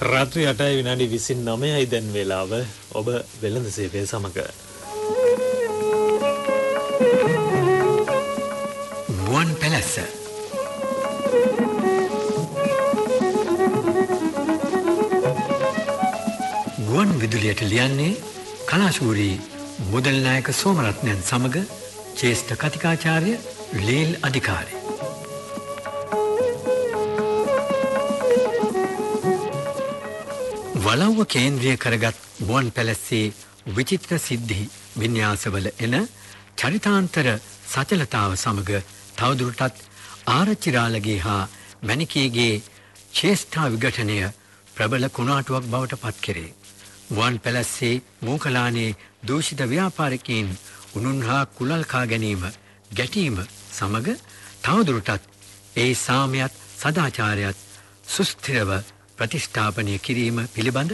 රාත්‍රී 8යි විනාඩි 29යි දැන් වේලාව. ඔබ වෙළඳ සේවය සමග. ගුවන් පැලැස්ස. ගුවන් විදුලියට ලියන්නේ කලාශූරී මුදල්නායක සෝමරත්නයන් සමඟ චේෂ්ඨ කතිකාචාර්ය ලේල් අධිකාරි. වලව්ව කේන්ද්‍රය කරගත් ගුවන් පැලැස්සේ විචිත්‍ර සිද්ධි වින්‍යාසවල එන චරිතාන්තර සචලතාව සමග තවදුරටත් ආරච්චිරාලගේ හා මැනිකේගේ ශේෂ්ඨා විගටනය ප්‍රබල කුණාටුවක් බවට පත් කෙරේ. වන් පැලැස්සේ මූකලානේ දූෂිත ව්‍යාපාරිකයින් උනුන් හා කුලල්කා ගැනීම ගැටීම සමග තවදුරටත් ඒ සාමයත් සදාචාරයත් සුස්තිරව ප්‍රතිෂ්ඨාපනය කිරීම පිළිබඳ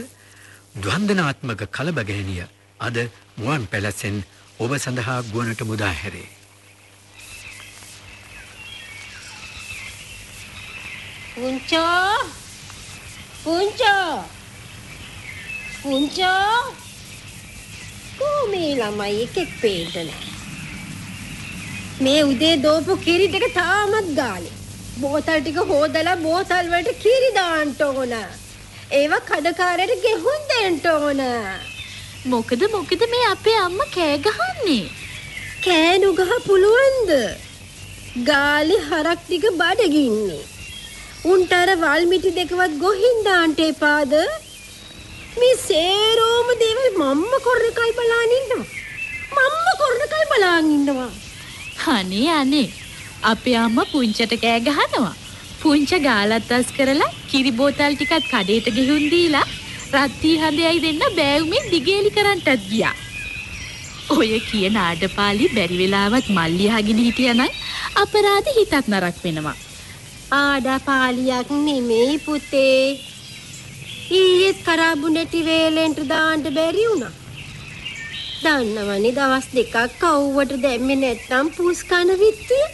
දවන්දනාත්මක කලබගැනිය අද මුවන් පැලැස්සෙන් ඔබ සඳහා ගුවනට මුදා හැරේ. පුංචෝ! පුංචෝ! පුංචෝ! කොහොමේ ළමයි එකෙක් පේන්න නෑ මේ උදේ දෝපු කිරි ටික තාමත් ගාලේ. බෝතල් ටික හොදලා බෝතල් වලට කිරි දාන්න ඕන. ඒවා කඩකාරයට ගෙහුම් දෙන්න ඕන. මොකද මොකද මේ අපේ අම්මා කෑ ගහන්නේ? කෑනු ගහ පුළුවන්ද? ගාලි හරක් ටික බඩගින්නේ. උන්ට අර වල් මිටි දෙකවත් ගොහින් දාන්න එපාද? මේ සේරෝම දේවල් මම්ම කරන කයි බලාගෙන ඉන්නවා. මම්ම කරන කයි බලාගෙන ඉන්නවා. අනේ අනේ අපේ අම්මා පුංචට කෑ ගහනවා. පුංච ගාලත් අස් කරලා කිරි බෝතල් ටිකත් කඩේට ගෙහුම් දීලා රත්ති හඳයයි දෙන්න බෑවුමින් දිගේලි කරන්නටත් ගියා. ඔය කියන ආඩපාලි බැරි වෙලාවත් මල්ලි අහගෙන හිටියනම් අපරාධ හිතත් නරක් වෙනවා. ආඩපාලියක් නෙමෙයි පුතේ ඊයේත් කරාබු නැටි වේලෙන්ට දාන්න බැරි වුණා දන්නවනේ දවස් දෙකක් කව්වට දැම්මේ නැත්නම් පුස් කන විත්තිය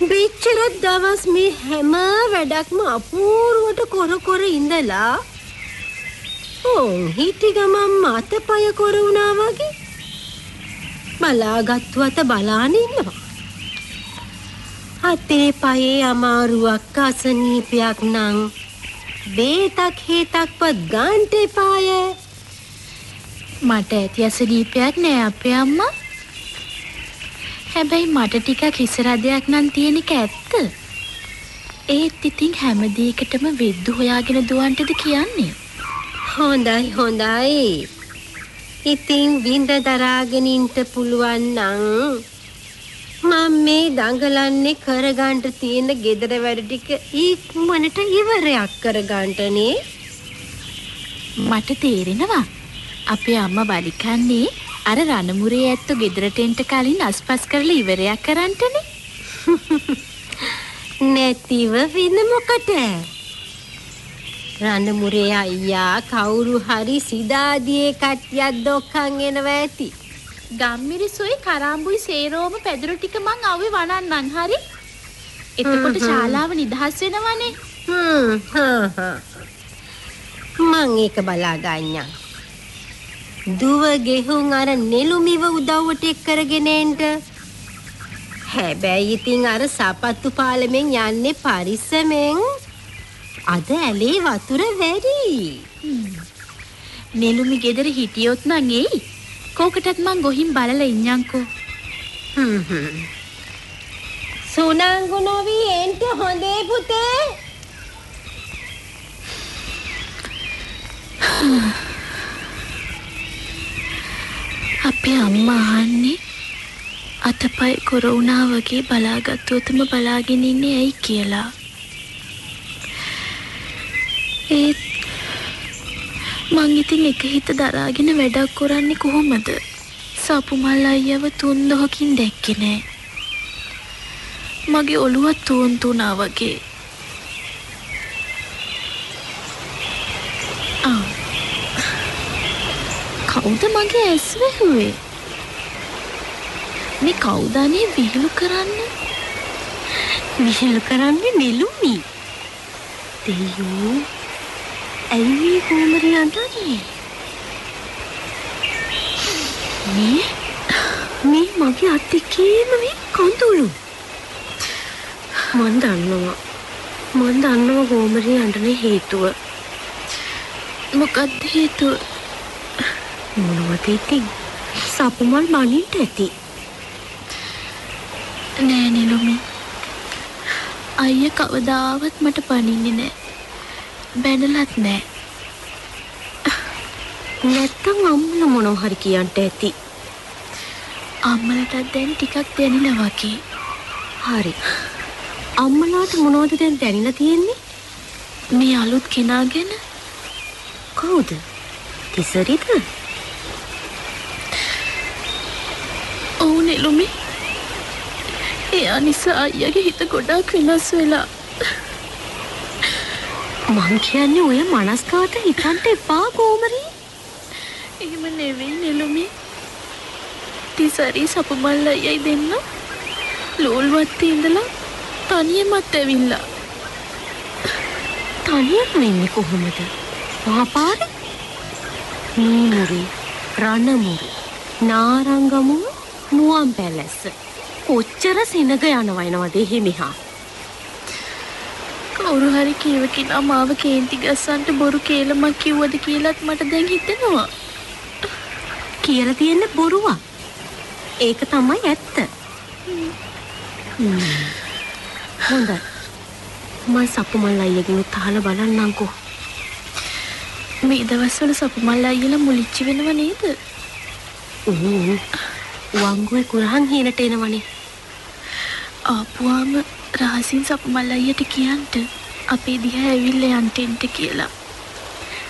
බෙච්චර දවස් මේ හැම වැඩක්ම අපූර්වට කොර කොර ඉඳලා ඕන් හිටි ගමන් මතපය කොර වුණා වගේ බලාගත්තු අත බලාන ඉන්නවා අතේ පයේ අමාරුවක් අසනීපයක් නං බේතක් හේතක්වත් ගාන්ට එපාය මට ඇති අසනීපයක් නෑ අපේ අම්මා. හැබැයි මට ටිකක් හිසරදයක් නම් තියෙන එක ඇත්ත. ඒත් ඉතින් හැම දෙයකටම වෙද්දු හොයාගෙන දුවන්ටද කියන්නේ. හොඳයි හොඳයි ඉතින් විඳ දරාගෙන ඉන්න පුළුවන් නම් මම මේ දඟලන්නේ කරගන්න තියෙන gedara වැඩ ටික ඉක්මනට ඉවරයක් කරගන්නනේ මට තේරෙනවා. අපේ අම්මා බලිකන්නේ අර රණමුරේ ඇත්තු ගෙදරට එන්ට කලින් අස්පස් කරලා ඉවරයක් කරන්නටනේ. නැතිව වෙන මොකට රණමුරේ අයියා කවුරු හරි සිදාදියේ කට්ටියක් දොක්කන් එනවා ඇති ගම්මිරිසුයි කරාම්බුයි සේරෝම පැදුරු ටික මං අව්වේ වනන්නම් හරි. එතකොට හ්ම් හ්ම්. ශාලාව නිදහස් වෙනවනේ. හ්ම් හා හා. මං ඒක බලා ගන්නම්. දුව ගෙහුන් අර නෙළුමිව උදව්වට එක් කරගෙන එන්න. හැබැයි ඉතින් අර සපත්තු පාලමෙන් යන්නේ පරිස්සමෙන්. අද ඇලේ වතුර වැඩි. නෙළුමි ගෙදර හිටියොත් නම් එයි. කෝකටත් මං ගොහින් බලලා ඉන්නම්කෝ. හ්ම් හ්ම්. සුනංගු නොවි එන්ට හොඳේ පුතේ. අපේ අම්මා අහන්නේ අතපය කොර වුණා වගේ බලාගත්තුවතම බලාගෙන ඉන්නේ ඇයි කියලා. ඒත් මං ඉතින් එක හිත දරාගෙන වැඩක් කරන්නේ කොහොමද? සපුමල් අයියව තුන් දොහකින් දැක්කේ නෑ. මගේ ඔළුවත් තෝන්තු වුණා වගේ. කවුද මගේ ඇස් වැහුවේ? මේ කවුද අනේ විහිළු කරන්නේ? විහිළු කරන්නේ නෙළුමි. දෙයෝ ඇයි මේ කෝමරි අඬන්නේ? මේ මේ මගේ අත් දෙකේම මේ කඳුළු. මන් දන්නවා. මන් දන්නවා කෝමරි අඬන හේතුව. මොකක්ද හේතුව? මොනවද ඉතින්? සපුමල් බනින්ට ඇති. නෑ නිලුමි. අයියා කවදාවත් මට පනින්නේ නෑ. බැනලත් නෑ. නැත්තම් අම්මලා මොනව හරි කියන්න ඇති. අම්මලටත් දැන් ටිකක් දැනෙලා වගේ. හරි. අම්මලාට මොනවද දැන් දැනෙලා තියෙන්නේ? මේ අලුත් කෙනා ගැන කවුද? තිසරිද? නෙළුමි. එයා නිසා අයියාගේ හිත ගොඩාක් වෙනස් වෙලා. මං කියන්නේ ඔය මනස්කාට හිතන්න එපා කෝමරී. එහෙම නෙවෙයි නෙළුමි. තිසරි සපුමල් අයියයි දෙන්න ලෝල්වත්තේ ඉඳලා තනියමත් ඇවිල්ලා. තනියම වෙන්නේ කොහොමද? මහපාරේ? නීමුරි, රණමුරි, නාරංගමුව, නුවන් පැලැස්ස. කොච්චර සෙනග යනවා එනවද එහෙ මෙහා? කවුරු හරි කීව කෙනා මාව කේන්ති ගස්සන්ට බොරු කේලමක් කිව්වද කියලාත් මට දැන් හිතෙනවා. කියලා තියෙන්නේ බොරුවක්. ඒක තමයි ඇත්ත. හොඳයි. මම සපුමල් අයියගෙන් උත්හාලා බලන්නම්කෝ. මේ දවස්වල සපුමල් අයියලා මුලිච්ච වෙනව නේද? උහු. වංගුවේ කුරහන් හීනට එනවනේ. ආපුවාම රහසින් සපුමල් අයියට කියන්ට අපේ දිහා ඇවිල්ලා යන්ට එන්ට කියලා.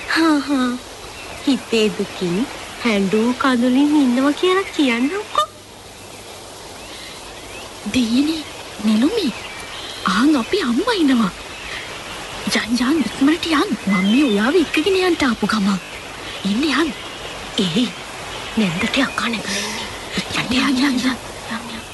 හා හා. හිතේ දුකින් හැඬු කඳුලින් ඉන්නවා කියලා කියන්නම්කෝ. දෙයිනේ නිලුමි. ආන් අපි අම්මා ඉනවා. යන් යන් ඉක්මනට යන්. මම මේ ඔයාව එක්කගෙන යන්න ආපු ගමන්. ඉන්න යන්. ඒ නැන්දට අක්කා නැගලා ඉන්නේ. යන්න යන්න යන්න. යන්න යන්න.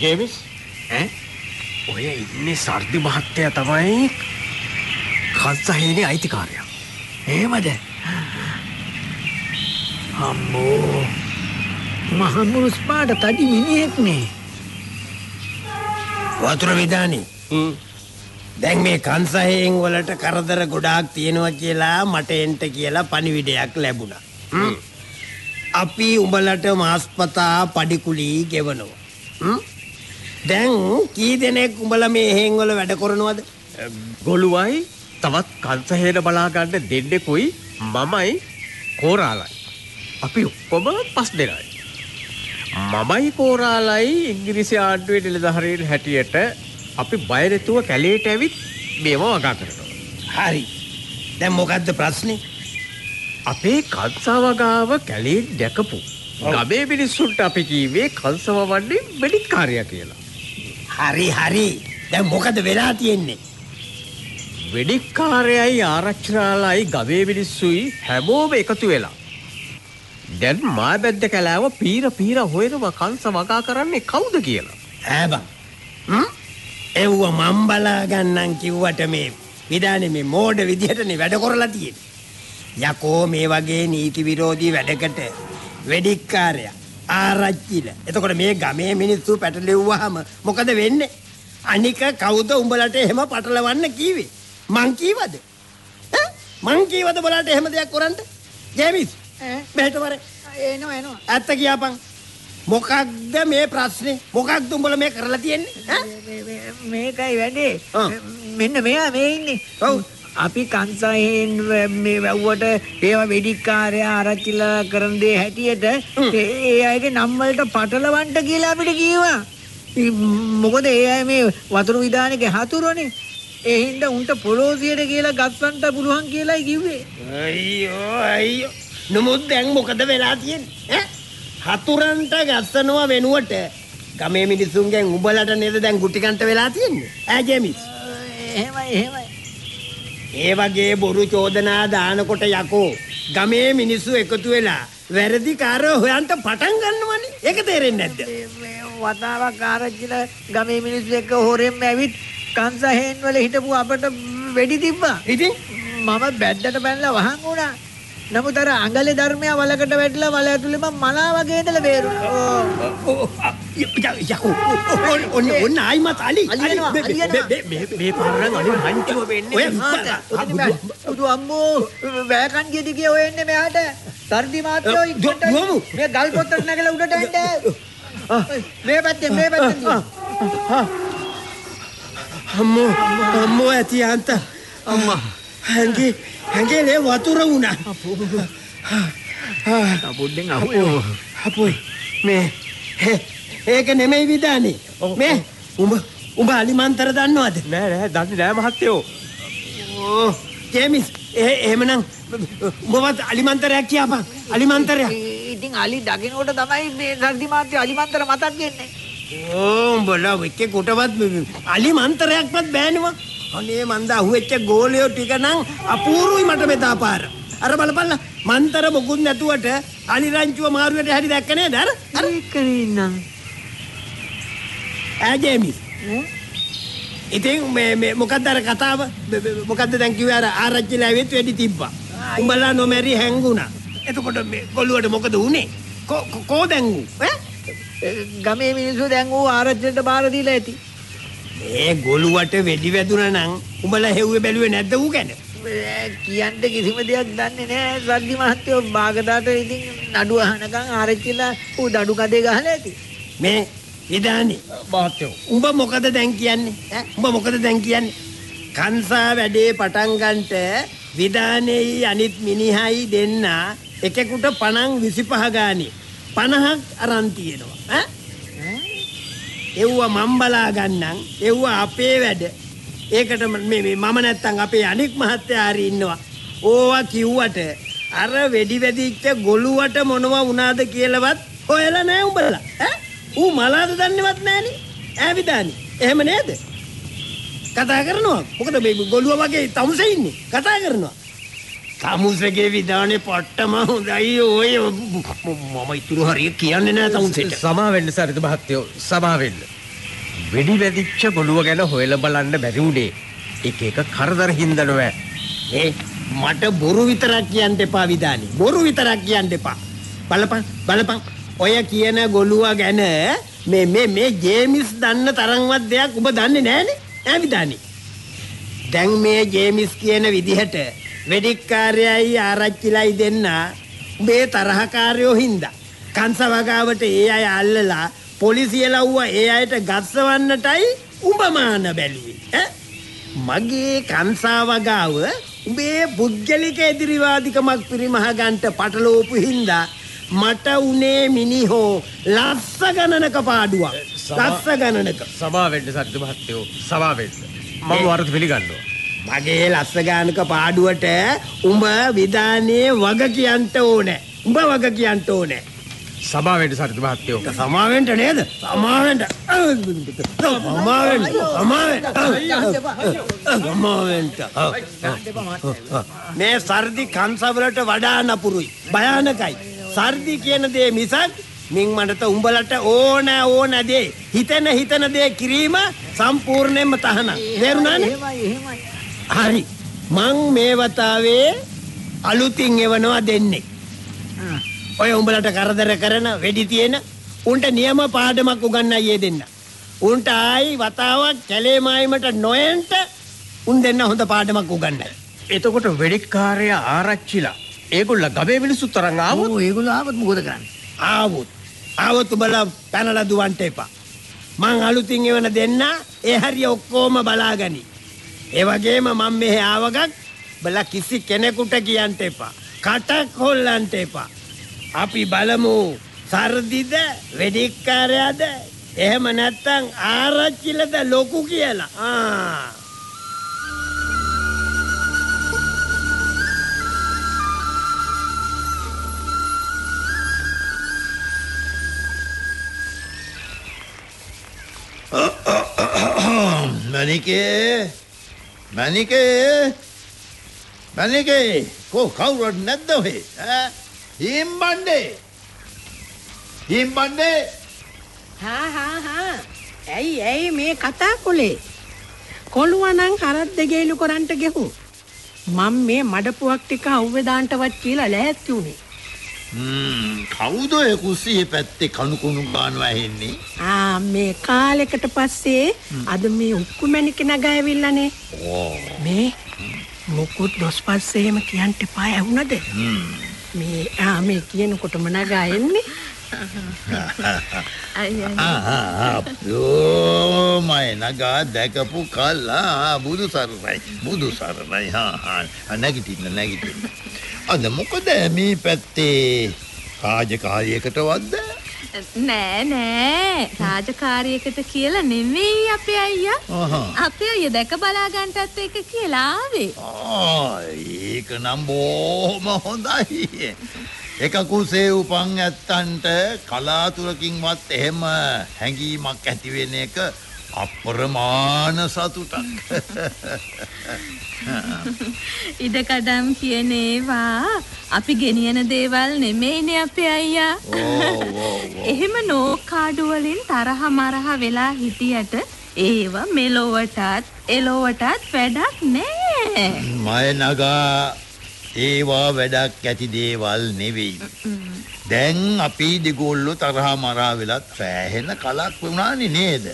ජේමිස් ඈ? ඔය ඉන්නේ සර්දි මහත්තයා තමයි කස්සහේනේ අයිතිකාරයා. එහෙමද? අම්මෝ මහමුරුස් පාට තඩි මිනිහෙක් නේ. වතුර විධානි දැන් මේ කන්සහයෙන් වලට කරදර ගොඩාක් තියෙනවා කියලා මට එන්ට කියලා පණිවිඩයක් ලැබුණා. අපි උඹලට මාස්පතා පඩිකුලී ගෙවනවා. දැන් කී දෙනෙක් උඹලා මේ හේන් වල වැඩ කරනවද? ගොළුවයි තවත් කන්සහේන බලාගන්න දෙන්නෙකුයි මමයි කෝරාලයි. අපි ඔක්කොම පස් දෙනයි. මමයි කෝරාලයි ඉංගිරිසි ආණ්ඩුවේ නිලධහරයෙන් හැටියට අපි බයනැතුව කැලේට ඇවිත් මේම වගා කරනවා. හරි. දැන් මොකද්ද ප්‍රශ්නේ? අපේ කන්සාවගාව කැලේ දැකපු. ගමේ මිනිස්සුන්ට අපි කීවේ කන්සව වන්නේ වෙඩිත් කාරය කියලා. හරි හරි. දැන් මොකද වෙලා තියෙන්නේ? වෙඩික්කාරයයි ආරච්චිරාලයි ගවේ මිනිස්සුයි හැමෝම එකතු වෙලා. දැන් මා බැද්ද කැලාව පීර පීර හොයනම කංස වගා කරන්නේ කවුද කියලා. ඈබං. එව්ව මම් බලා ගන්නම් කිව්වට මේ විධානේ මේ මෝඩ විදිහටනේ වැඩ කරලා තියෙන්නේ. යකෝ මේ වගේ නීති විරෝධී වැඩකට වෙඩික්කාරයා ආරච්චිල. එතකොට මේ ගමේ මිනිස්සු පැටලෙව්වහම මොකද වෙන්නේ? අනික කවුද උඹලට එහෙම පටලවන්න කීවේ? මං කීවද? ඈ? මං කීවද බලන්න එහෙම දෙයක් කරන්න? ජේමිස්. මෙහෙට වර. එනවා එනවා ඇත්ත කියපන්. මොකක්ද මේ ප්‍රශ්නේ? මොකක්ද උඹලා මේ කරලා තියෙන්නේ? මේකයි වැඩේ. මෙන්න මෙයා මේ ඉන්නේ ඔව්. අපි කංසායෙන් මේ වැව්වට ඒවා වෙඩික්කාරයා ආරච්චිලා කරන දේ හැටියට ඒ අයගේ නම් වලට පටලවන්න කියලා අපිට කිව්වා. ඉ- මොකද ඒ අය මේ වතුරු විදානගේ හතුරුනේ. ඒ හින්දා උන්ට පොලෝසියට කියලා ගස්සන්න පුළුවන් කියලායි කිව්වේ. අයියෝ අයියෝ නමුත් දැන් මොකද වෙලා තියෙන්නේ? හතුරන්ට ගස්සනවා වෙනුවට ගමේ මිනිස්සුන්ගෙන් උඹලට නේද දැන් ගුටිකන්ට වෙලා තියෙන්නේ ඈ ජෙමිස් එහෙමයි එහෙමයි. ඒ වගේ බොරු චෝදනා දානකොට යකෝ ගමේ මිනිස්සු එකතු වෙලා වැරදි කාරය හොයන්ට පටන් ගන්නවනේ ඒක තේරෙන්නේ නැද්ද වතාවක් ආරච්චිලා ගමේ මිනිස්සු එක්ක හොරෙන්ම ඇවිත් කංසහේන් වල හිටපු අපට වෙඩි තිබ්බා. ඉතින් මම බැද්දට පැනලා වහන් වුණා. නමුත් අර අඟලේ ධර්මයා වලකට වැටලා වල ඇතුළේ මම මලා වගේ ඉඳලා බේරුණා. යකෝ ඔන්න ඔන්න ආයිමත් අලි මේ- පාරනම් අලි රංචුව වෙන්නේ. බුදු අම්මෝ වැයකන් ගෙඩි ගිය ඔය එන්නේ මෙහාට. සර්දි මාත්‍රෝ ඉක්මනට. මේ ගල් පොත්තට නැගලා උඩට එන්න. මේ පැත්තෙන් මේ. දියුණු. අම්මෝ අම්මෝ ඇති අම්මා හැඟේ හැඟේ වතුර වුණා. පොඩ්ඩෙන් අහුවෙමු. අපොයි. මේ ඒක නෙමෙයි විදානේ. මේ උඹ උඹ අලිමන්තර දන්නවද? නෑ නෑ දන්නේ නෑ මහත්තයෝ. ඕ ජේමිස් ඒ එහෙමනම් උඹවත් අලිමන්තරයක් කියපන්. අලිමන්තරයක්. ඉතින් අලි දකිනකොට තමයි මේ සර්දි මාත්‍ය අලිමන්තර මතක් වෙන්නේ. ඕ උඹලා වෙච්ච කොටවත් අලිමන්තරයක්වත් බෑනවා අනේ මන්ද අහුවෙච්ච ගෝලියෝ ටික නම් අපූරුයි මට මෙදා පාර අර බලපල්ලා මන්තර මොකුත් නැතුවට අලි රංචුව මාරුවට හැටි දැක්ක නේද? අර අර. ඒකරින්නම්. ඈ ජේමිස් ඉතින් මේ මේ මොකක්ද අර කතාව? මොකක්ද දැන් කිව්වේ? අර ආරච්චිලා ඇවිත් වෙඩි තිබ්බා. උඹලා නොමැරි හැංගුණා. එතකොට මේ ගොළුවට මොකද වුනේ? කෝ කෝ- දැංගු ඈ? ගමේ මිනිස්සු දැන් ඌ ආරච්චිලට බාර දීලා ඇති. ඒ ගොළුවට වෙඩි වැදුනා නම් උඹලා හෙව්වේ බැලුවේ නැද්ද ඌ ගැන? කියන්න කිසිම දෙයක් දන්නේ නැහැ. සර්දි මහත්තයෝ බාගදාට ඉතින් නඩු අහනකම් ආරච්චිලා ඌ දඩු කඩේ ගහලා ඇති. මේ ඉදානි මහත්තයෝ. උඹ මොකද දැන් කියන්නේ? ඈ? උඹ මොකද දැන් කියන්නේ? කංසා වැඩේ පටන් ගන්නට විධානයේයි අනිත් මිනිහයි දෙන්න. එකෙකුට පණන් 25 ගානේ. 50ක් අරන් තියෙනවා එව්ව මම් බලා ගන්නම් එව්ව අපේ වැඩ. ඒකට ම- මේ මේ මම නැත්තම් අපේ අනික් මහත්තයා හරි ඉන්නවා. ඕවා කිව්වට අර වෙඩි වැදිච්ච ගොළුවට මොනවා වුණාද කියලාවත් හොයලා නැහැ උඹලා. ඈ? ඌ මලාද දන්නේවත් නැහනේ. ඈ විදානි එහෙම නේද? කතා කරනවා. මොකද මේ ගොළුව වගේ තමුසේ ඉන්නේ. කතා කරනවා. තමුසේගේ විධානේ පට්ටම හොඳයි ඔය. මම ඉතුරු හරිය කියන්නේ නැහැ තමුසේට සමා වෙන්න සරිත මහත්තයෝ සමා වෙන්න. වෙඩි වැදිච්ච ගොළුව ගැන හොයලා බලන්න බැරි උනේ. එක එක කරදර හින්දා නෑ. ඒ මට බොරු විතරක් කියන්න එපා විදානි බොරු විතරක් කියන්න එපා. බලපන් බලපන්. ඔය කියන ගොළුවා ගැන මේ මේ මේ ජේමිස් දන්න තරම්වත් දෙයක් ඔබ දන්නේ නැහනේ ඈ විදානි දැන් මේ ජේමිස් කියන විදිහට වෙඩික්කාරයයි ආරච්චිලයි දෙන්න. මේ තරහකාරයෝ හින්දා. කංශ වගාවට ඒ අය අල්ලලා පොලිසිය ලව්වා ඒ අයට ගස්සවන්නටයි උඹ මාන බැලුවේ මගේ කංසා වගාව උඹේ පුද්ගලික එදිරිවාදිකමක් පිරිමහ ගන්ට පටලෝපු හින්දා මට උනේ මිනිහෝ ලස්ස ගණනක පාඩුවක්. ලස්ස ගණනක. සමා වෙන්න සරිත මහත්තයෝ. සමා වෙන්න. මම වරද පිළිගන්නවා. මගේ ලස්ස ගානක පාඩුවට උඹ විධානයේ වග කියන්ට ඕනෑ. උඹ වග කියන්ට ඕනෑ. සමා වෙන්න සරිත මහත්තයෝ. සමාවෙන්ට නේද? සමාවෙන්ට. සමාවෙන්ට. සමාවෙන්ට. මේ සර්දි කන්සවලට වඩා නපුරුයි. භයානකයි. සර්දි කියන දේ මිසක් මින් මටත උඹලට ඕන ඕන දේ. හිතන හිතන දේ කිරීම සම්පූර්ණයෙන්ම තහනම්. තේරුණානේ? එහෙමයි එහෙමයි. හරි. මං මේ වතාවේ අලුතින් එවනවා දෙන්නේ. ඔය උඹලට කරදර කරන වෙඩි තියෙන උන්ට නියම පාඩමක් උගන්නයි ඒ දෙන්න. උන්ට ආයි වතාවක් කැලේ මායිමට නොයන්ට උන් දෙන්න හොඳ පාඩමක් උගන්නයි එතකොට වෙඩික්කාරයා ආරච්චිලා. ඒගොල්ල ගමේ මිනිස්සු තරම් ආවොත්? ඒගොල්ලෝ ආවත් මොකද කරන්නේ? ආවොත්. ආවොත් උඹලා පැනලා දුවන්ට එපා. මං අලුතින් එවන දෙන්න ඒ හරිය ඔක්කොම බලාගනි ඒ වගේම මම මෙහෙ ආවගත් බලා කිසි කෙනෙකුට කියන්න එපා. කටක් හොල්ලන්ට එපා. අපි බලමු සර්දිද වෙඩික්කාරයාද? එහෙම නැත්තම් ආරච්චිලද ලොකු කියලා. ආ. මැනිකේ මැනිකේ මැනිකේ කෝ කවුරුත් නැද්ද ඔහේ? ඈ? හිම්බණ්ඩේ. හිම්බණ්ඩේ. හා හා හා. ඇයි ඇයි මේ කතා කොලේ? කොළුවනං හරත් දෙගේලු කොරන්ට ගෙහු. මං මේ මඩපුවක් ටික අව්වෙදාන්ටවත් කියලා ලැහැත්ති වුණේ කවුද ඔය කුස්සියේ පැත්තේ කණුකුණු ගානවා ඇහෙන්නේ? ආ මේ කාලෙකට පස්සේ අද මේ උක්කු මැණික නගා ඇවිල්ලානේ. මේ මොකුත් දොස් පස්සේ එහෙම කියන්න එපා ඇහුණද? මේ ආ මේ කියනකොටම නගා එන්නේ. අපෝ මය නගා දැකපු කල්ලා බුදු සරණයි බුදු සරණයි. හා නැගිටින්න නැගිටින්න. අද මොකද මේ පැත්තේ? රාජකාරියකට වද්ද නෑ නෑ. රාජකාරියකට කියලා නෙමෙයි අපේ අයියා. අපේ අයියා දැක බලාගන්ටත් එක කියලා ආවේ. ඒක නම් බෝහොම හොඳයි. එක කුසේ උපන් ඇත්තන්ට කලාතුරකින්වත් එහෙම හැඟීමක් ඇතිවෙන එක අප්‍රමාණ සතුටක්. ඉඩකඩම් කියන ඒවා අපි ගෙනියන දේවල් නෙමෙයිනේ අපේ අයියා. එහෙම නෝකාඩු වලින් තරහ මරහ වෙලා හිටියට ඒව මෙලොවටත් එලොවටත් වැඩක් නෑ. මය නගා ඒවා වැඩක් ඇති දේවල් නෙවෙයි. දැන් අපි දෙගොල්ලො තරහා මරා වෙලත් සෑහෙන කලක් වුණානි නේද.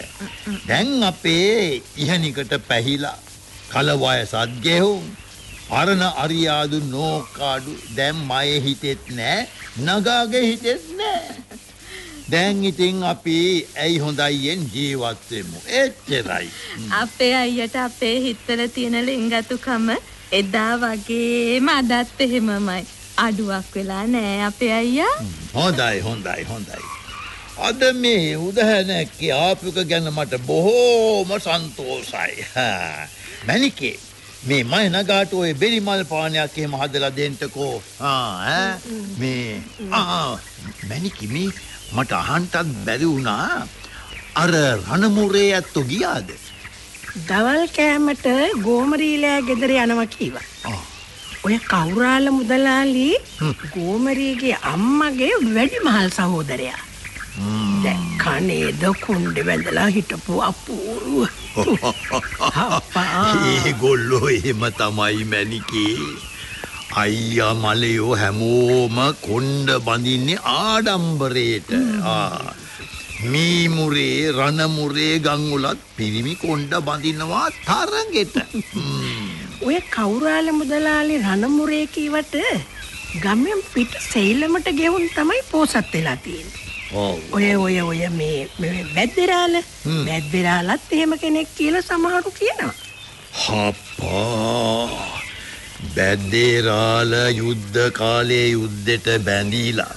දැන් අපේ ඉහනිකට පැහිලා කලවය සද්ගෙහුම් පරණ අරියාදු නෝකාඩු දැම් මය හිතෙත් නෑ නගාගේ හිතෙත් නෑ. දැන් ඉතින් අපි ඇයි හොඳයියෙන් ජීවත්වෙමු එච්චරයි. අපේ අයියට අපේ හිත්තල තියෙන ලෙංගතුකම එදා වගේම අදත් එහෙමමයි අඩුවක් වෙලා නෑ අපේ අයියා හොඳයි හොඳයි හොඳයි. අද මේ උදහැනැක්කේ ආපික ගැන මට බොහෝම සන්තෝසයි. හා. මැනිකේ මේ මය නගාට ඔය බෙරිමල් පානයක් එහෙම හදලා දෙන්ටකෝ ආ, ඈ? මේ ආ, මැනිකි මේ මට අහන්ටත් බැරි වුණා අර රණමුරේ ඇත්තු ගියාද දවල් කෑමට ගෝමරීලෑ ගෙදර යනවා කීවා. ඔය කවුරාල මුදලාලි ගෝමරීගේ අම්මගේ වැඩි මහල් සහෝදරයා. දැක්කනේද කුණ්ඩෙ වැඳලා හිටපු අපූරුව. අප්පා. ඒ ගොල්ලෝ එහෙම තමයි මැනිකේ. අයියා මලයෝ හැමෝම කොන්්ඩ බඳින්නේ ආඩම්බරයට ආ. මීමුරේ රණමුරේ ගංගුලත් පිරිමි කොන්්ඩ බඳිනවා තරගෙට. ඔය කවුරාල මුදලාලි රණමුරේ කීවට ගමෙන් පිට සෙයිලමට ගෙවුන් තමයි පෝසත් වෙලා තියෙන්නේ. ඔය ඔය ඔය මේ මේ බැද්දරාල බැද්දරාලත් එහෙම කෙනෙක් කියලා සමහරු කියනවා. හප්පා. බැද්දේරාල යුද්ධ කාලයේ යුද්ධෙට බැඳීලා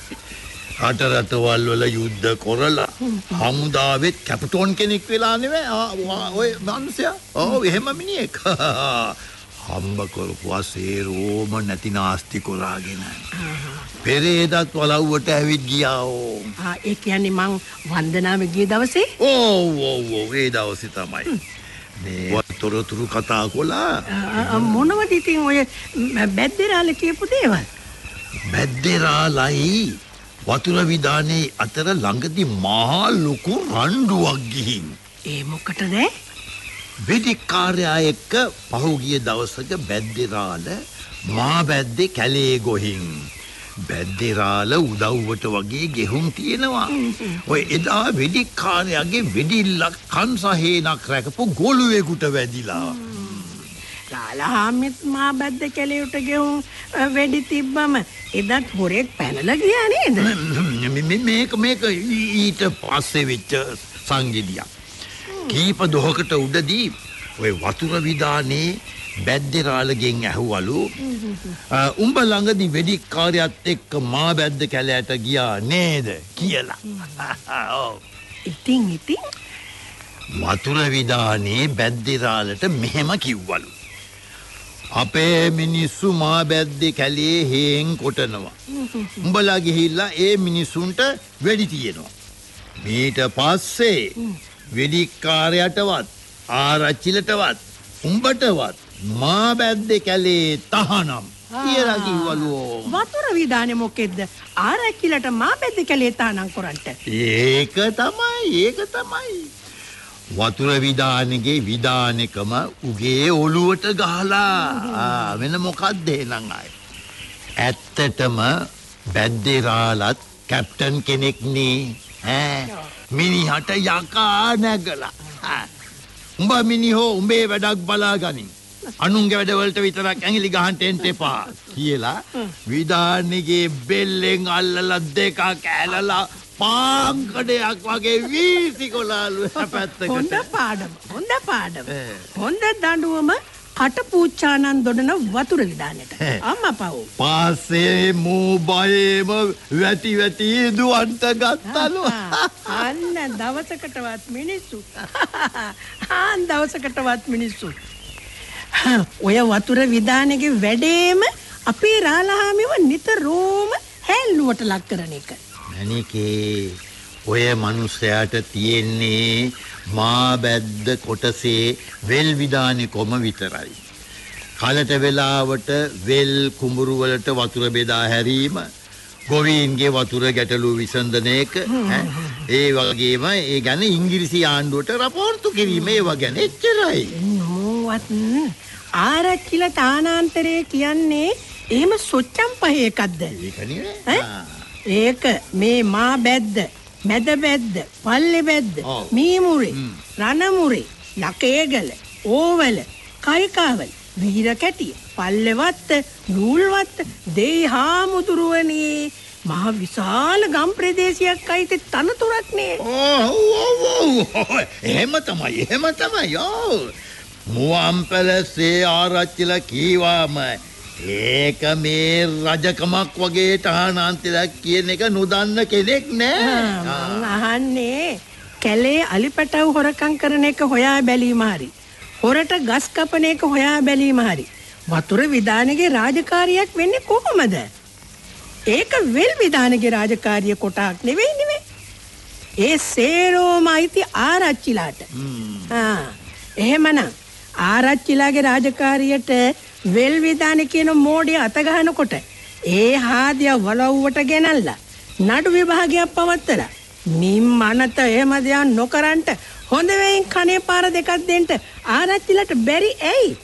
රට රටවල් වල යුද්ධ කොරලා හමුදාවෙත් කැපටෝන් කෙනෙක් වෙලා නෙවෙයි ඔය මනුස්සයා? ඔව් එහෙම මිනිහෙක්. හම්බ කරපුවා සේරෝම නැති නාස්ති කොරාගෙන. පෙරේදත් වලව්වට ඇවිත් ගියා ඕ ආ ඒ කියන්නේ මං වන්දනාව ගිය දවසේ? ඕ ඕ ඕ ඒ දවසේ තමයි. තොරතුරු කතා කොලා. මොනවද ඉතින් ඔය බැද්දරාල කියපු දේවල්? බැද්දෙරාලයි වතුර විධානයේ අතර ළඟදි මහා ලොකු රණ්ඩුවක් ගිහින්. ඒ මොකටද? වෙදිකාරයා එක්ක පහුගිය දවසක බැද්දෙරාල මා බැද්දෙ කැලේ ගොහින්. බැද්දෙරාල උදව්වට වගේ ගෙහුම් තියෙනවා. ඔය එදා වෙදිකාරයාගේ වෙඩිල්ලක් කන්සහේනක් රැකපු ගොළුවෙකුට වැදිලා. ලාලාහාමිත් මා බැද්ද කැලේට ගෙවුම් වෙඩි තිබ්බම එදත් හොරෙක් පැනලා ගියා නේද? මේක මේක ඊට පස්සේ වෙච්ච සංගෙඩියක්. කීප දොහකට උඩදී ඔය වතුර විධානේ බැද්දෙරාලගෙන් ඇහුවලු "අ, උඹ ළඟදි වෙඩික්කාරයත් එක්ක මා බැද්ද කැලෑට ගියා නේද කියලා. ඉතින් ඉතින් වතුර විධානේ බැද්දෙරාලට මෙහෙම කිව්වලු. අපේ මිනිස්සු මා බැද්දෙ කැලේ හේන් කොටනවා. උඹලා ගිහිල්ලා ඒ මිනිස්සුන්ට වෙඩි තියෙනවා. මීට පස්සේ වෙඩික්කාරයටවත් ආරච්චිලටවත් උඹටවත් මා බැද්දෙ කැලේ තහනම් කියලා කිව්වලු. වතුර විධානය මොකෙද්ද ආරච්චිලට මා බැද්ද කැලේ තානං කොරන්ට ඒක තමයි ඒක තමයි. වතුර විධානගේ විධානකම උගේ ඔළුවට ගහලා. වෙන මොකක්ද එහෙනම් අය. ඇත්තටම බැද්දෙරාලත් කැප්ටන් කෙනෙක්නේ. ඈ? මිනිහට යකා නැගලා. උඹ මිනිහෝ උඹේ වැඩක් බලා ගනින්. අනුන්ගේ වැඩවලට විතරක් ඇඟිලි ගහන්න එන්න එපා කියලා විධානගේ බෙල්ලෙන් අල්ලලා දෙකක් ඇලලා පාංකඩයක් වගේ වීසිකොලාලු හොඳ පැත්තකට. පාඩම හොඳ පාඩම. හොඳ දඬුවම කටපූච්චානන් දොඩන වතුර විධානයට. අම්ම පව් පස්සේ මූ බයේම වැටි වැටි දුවන්ට ගත්තලු. අන්න දවසකටවත් මිනිස්සු ආන් දවසකටවත් මිනිස්සු ඔය වතුර විධානගේ වැඩේම අපේ රාලහාමිව නිතරෝම හැල්ලුවට ලක් කරන එක මැනිකේ ඔය මනුස්සයාට තියෙන්නේ මා බැද්ද කොටසේ වෙල් විධානි කොම විතරයි. කලට වෙලාවට වෙල් කුඹුරුවලට වතුර බෙදා හැරීම ගොවීන්ගේ වතුර ගැටලු විසඳන එක ඒ වගේම ඒ ගැන ඉංගිරිසි ආණ්ඩුවට රපෝර්තු කිරීම ඒව ගැන එච්චරයි. නොවත් ආරච්චිල තානාන්තරය කියන්නේ එහෙම සොච්චම් පහ එකක්ද ඒකනේ. ඈ? ඒක මේ මා බැද්ද මැද බැද්ද පල්ලෙ බැද්ද. මීමුරේ. රණමුරේ ලකේගල ඕවල කයිකාවල් වීර කැටිය පල්ලෙවත්ත නූල්වත්ත දෙයි හාමුදුරුවනේ මහ විශාල ගම් ප්‍රදේශයක් අයිති තනතුරක්නේ. එහෙම තමයි එහෙම තමයි යෝ මුවන් පැලසේ ආරච්චිල කීවාම ඒක මේ රජකමක් වගේ ටහනාන්තිලක් කියන එක නොදන්න කෙනෙක් නෑ අහන්නේ කැලේ අලිපටව් හොරකං කරන එක හොයා බැලීම හරි. හොරට ගස් කපන එක හොයා බැලීම හරි. වතුර විධානගේ රාජකාරියක් වෙන්නේ කොහොමද? ඒක වෙල් විධානගේ රාජකාරිය කොටක් නෙවෙයි නෙවෙයි. ඒ සේරෝම අයිති ආරච්චිලාට. ආ එහෙමනම් ආරච්චිලාගේ රාජකාරියට වෙල් විධාන කියන මෝඩිය අත ගහනකොට ඒ හාදිය වලව්වට ගෙනල්ලා නඩු විභාගයක් පවත්තලා මින් මනත එහෙම දෙයක් නොකරන්ට හොඳ වෙයින් කනේ පාර දෙකක් දෙන්න ආරච්චිලට බැරි ඇයි?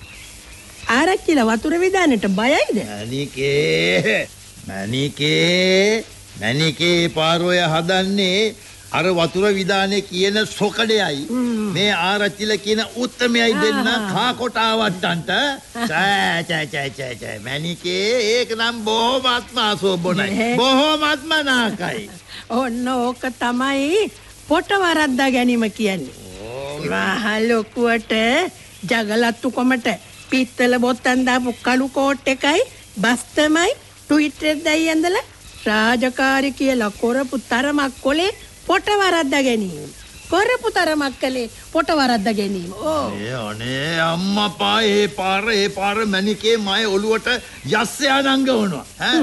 ආරච්චිල වතුර විධානයට බයයිද? මැනිකේ මැනිකේ මැනිකේ පාරෝය හදන්නේ අර වතුර විධානය කියන සොකඩයයි. මේ ආරච්චිල කියන උත්තමයයි දෙන්න කාකොටාවට්ටන්ට චෑචෑචෑචෑ මැනිකේ ඒක නම් බොහෝමත්ම අසෝබොනයි. බොහෝමත්ම නාකයි ඔන්න ඕක තමයි පොට වරද්දා ගැනීම කියන්නේ. මහලොකුවට ජගලත්තු කොමට පිත්තල බොත්තන් දාපු කළු කෝට් එකයි බස්තමයි ට්විටර් දැයි ඇඳලා රාජකාරි කියලා කරපු තරමක් කොලේ පොට වරද්දා ගැනීම. කරපු තරමක් කළේ පොට වරද්දා ගැනීම. ඕ. ඒ අනේ අම්මපා ඒ පාර ඒ පාර මැනිකේ මය ඔළුවට යස්සයා නංගවනවා ඈ?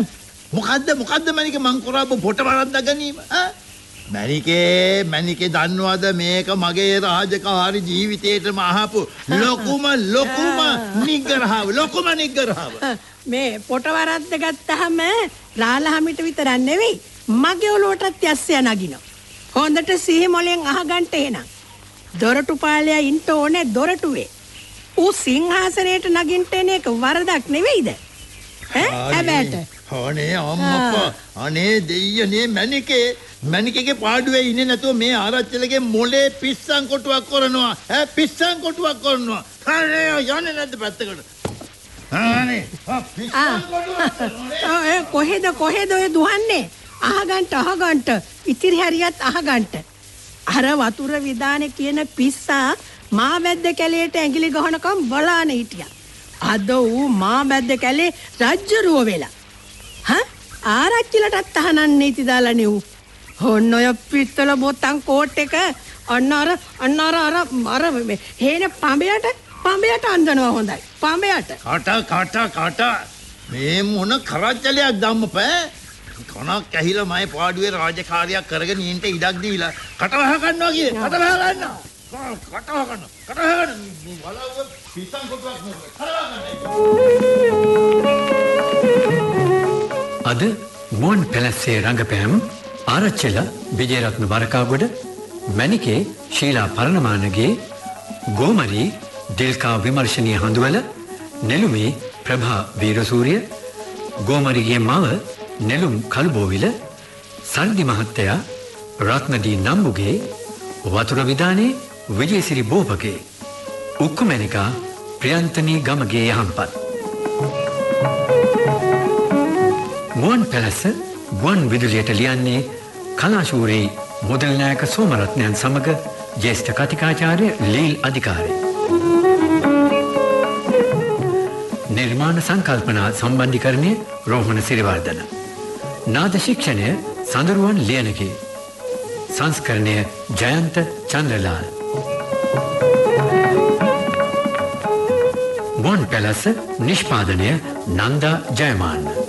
මොකද්ද මොකද්ද මැනිකේ මං කරාපු පොට වරද්දා ගැනීම. ඈ? මැනිකේ මැනිකේ දන්නවද මේක මගේ රාජකාරි ජීවිතේටම අහපු ලොකුම ලොකුම නිග්‍රහව ලොකුම නිග්‍රහව මේ පොට වරද්ද ගත්තහම රාලහමිට විතරක් නෙවෙයි මගේ ඔලුවටත් යස්සය නගිනවා. හොඳට සිහි මොලෙන් අහගන්න එහෙනම්. දොරටු පාලයා ඉන්න ඕනේ දොරටුවේ. ඌ සිංහාසනයට නගින්න එන එක වරදක් නෙවෙයිද? ඈ? හැබැයිට අනේ අම්මපා අනේ දෙයියනේ මැනිකේ මැනිකේගේ පාඩුවේ ඉන්නේ නැතුව මේ ආරච්චිලගේ මොලේ පිස්සන් කොටුවක් කරනවා. ඈ පිස්සන් කොටුවක් කරනවා. අනේ යන්නේ නැද්ද පැත්තකට? අනේ පිස්සන් කොටුවක් කොහෙද කොහෙද ඔය දුවන්නේ? අහගන්ට අහගන්ට ඉතිරි හැරියත් අහගන්ට. අර වතුර විදානේ කියන පිස්සා මා බැද්ද කැලේට ඇඟිලි ගහනකම් බලාන හිටියා. අද ඌ මා බැද්ද කැලේ රජ්ජරුව වෙලා. හා ආරච්චිලටත් අහනන්න නීති දාලානේ ඌ. ඔන්න ඔය පිත්තල බොත්තම් කෝට් එක අන්න අර අන්න අර අර අර මේ හේන පඹයට පඹයට අන්දනවා හොඳයි. පඹයට. කට කට කට මේ මොන කරච්චලයක් ධම්මපෑ කනක් ඇහිලා මයි පාඩුවේ රාජකාරියක් කරගෙන ඉන්න ඉඩක් දීලා. කට වහ ගන්නවා කියේ. කට වහ ගන්නවා. කට වහ ගන්නවා. කට වහ ගන්න බලව පිටන් කොටුවක් නෙවෙයි කට වහ ගන්න. අද මුවන් පැලැස්සේ රඟපෑම් ආරච්චල විජයරත්න වරකාගොඩ මැනිකේ ශීලා පරණමානගේ ගෝමරී දිල්කා විමර්ශනය හඳුවල නෙළුමේ ප්‍රභා වීරසූරිය ගෝමරිගේ මව නෙළුම් කළුබෝවිල සල්දි මහත්තයා රත්නදී නම්බුගේ වතුර විධානයේ විජයසිරි බෝපගේ උක්කුමැනිකා ප්‍රියන්තනී ගමගේ යහම්පත්. ගුවන් පැලැස්ස ගුවන් විදුලියට ලියන්නේ කලාශූරී මුදල්නායක සෝමරත්නයන් සමඟ ජේෂ්ඨ කතිකාචාර්ය ලීල් අධිකාරය. නිර්මාණ සංකල්පනා සම්බන්ධිකරණය රෝහණ සිරිවර්ධන. නාද ශික්ෂණය සඳරුවන් ලියනකි. සංස්කරණය ජයන්ත චන්ද්‍රලාල්. ගොන් පැලස නිෂ්පාදනය නන්දා ජයමාන්න.